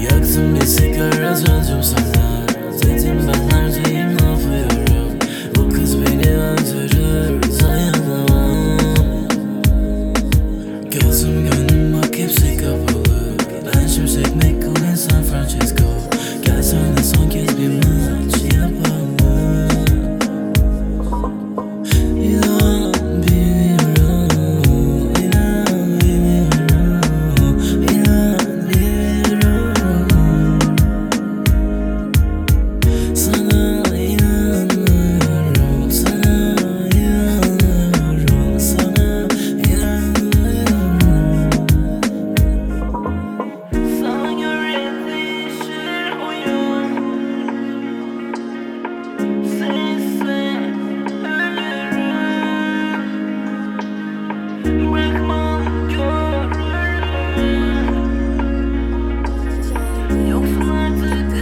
Yaktın bizi kara döndüm sana Dedim ben neredeyim You'll find the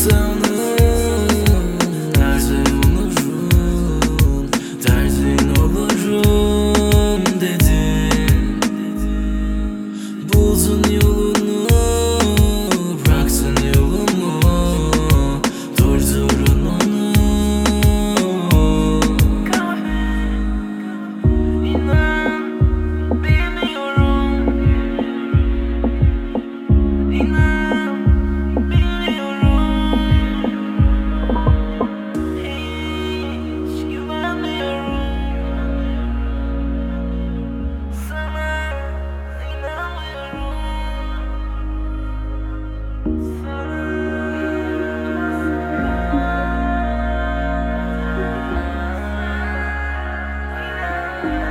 Soon. Yeah.